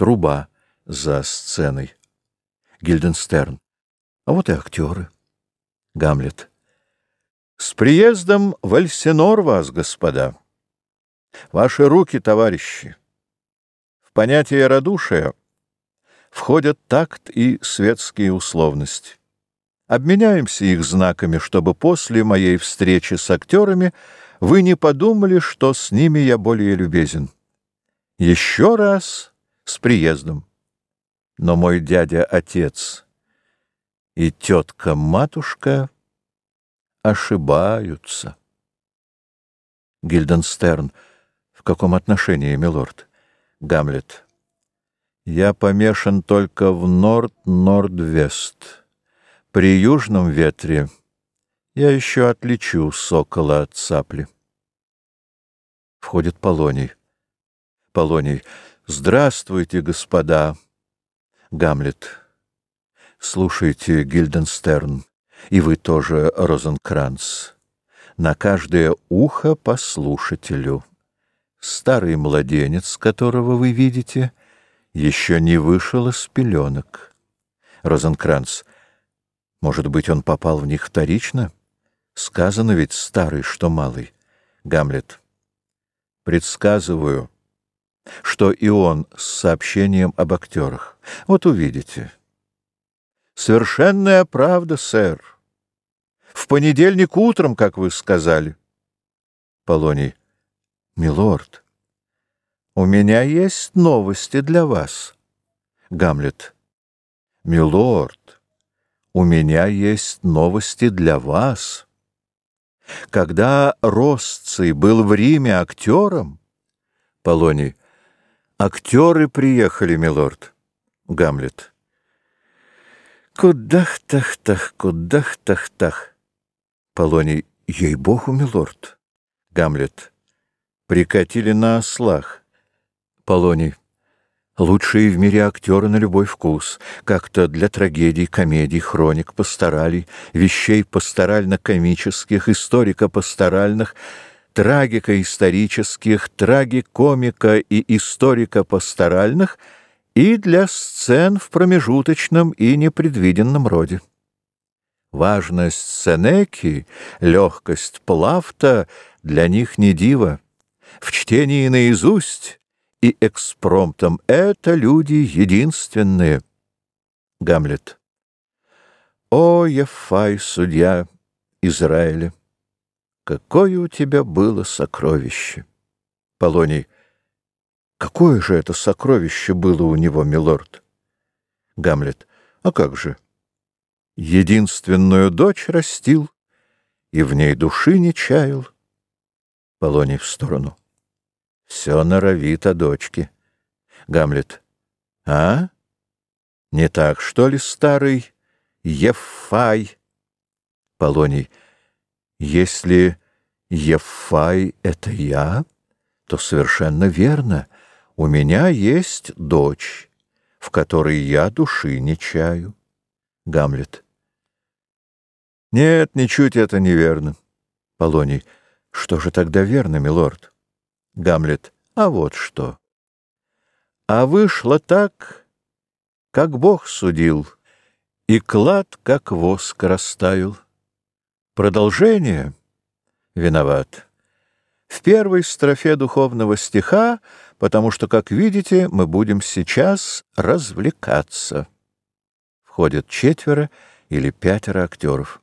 Труба за сценой. Гильденстерн. А вот и актеры. Гамлет. С приездом в Эльсинор вас, господа. Ваши руки, товарищи. В понятие радушия входят такт и светские условности. Обменяемся их знаками, чтобы после моей встречи с актерами вы не подумали, что с ними я более любезен. Еще раз с приездом. Но мой дядя-отец и тетка-матушка ошибаются. Гильденстерн. В каком отношении, милорд? Гамлет. Я помешан только в норд-норд-вест. При южном ветре я еще отличу сокола от цапли. Входит Полоний. Полоний. Здравствуйте, господа. Гамлет. Слушайте, Гильденстерн, и вы тоже, Розенкранц. На каждое ухо послушателю. Старый младенец, которого вы видите, еще не вышел из пеленок. Розенкранц. Может быть, он попал в них вторично? Сказано ведь старый, что малый. Гамлет. Предсказываю что и он с сообщением об актерах. Вот увидите. Совершенная правда, сэр. В понедельник утром, как вы сказали. Полоний. Милорд, у меня есть новости для вас. Гамлет. Милорд, у меня есть новости для вас. Когда Росций был в Риме актером, Полоний. Актеры приехали, милорд. Гамлет. Кудах-тах-тах, кудах-тах-тах. Полоний. Ей-богу, милорд. Гамлет. Прикатили на ослах. Полоний. Лучшие в мире актеры на любой вкус. Как-то для трагедий, комедий, хроник, пасторалей, вещей пасторально-комических, историко-пасторальных — трагико-исторических, трагикомика и историко-пасторальных и для сцен в промежуточном и непредвиденном роде. Важность Сенеки, легкость Плафта для них не диво. В чтении наизусть и экспромтом это люди единственные. Гамлет. О, Ефай, судья Израиля! Какое у тебя было сокровище! Полоний. Какое же это сокровище было у него, милорд? Гамлет. А как же? Единственную дочь растил, и в ней души не чаял. Полоний в сторону. Все норовит о дочке. Гамлет. А? Не так, что ли, старый Ефай? Полоний. Если Ефай — это я, то совершенно верно. У меня есть дочь, в которой я души не чаю. Гамлет. Нет, ничуть это неверно. Полоний. Что же тогда верно, милорд? Гамлет. А вот что. А вышло так, как Бог судил, и клад, как воск, растаял. Продолжение виноват. В первой строфе духовного стиха, потому что, как видите, мы будем сейчас развлекаться. Входят четверо или пятеро актеров.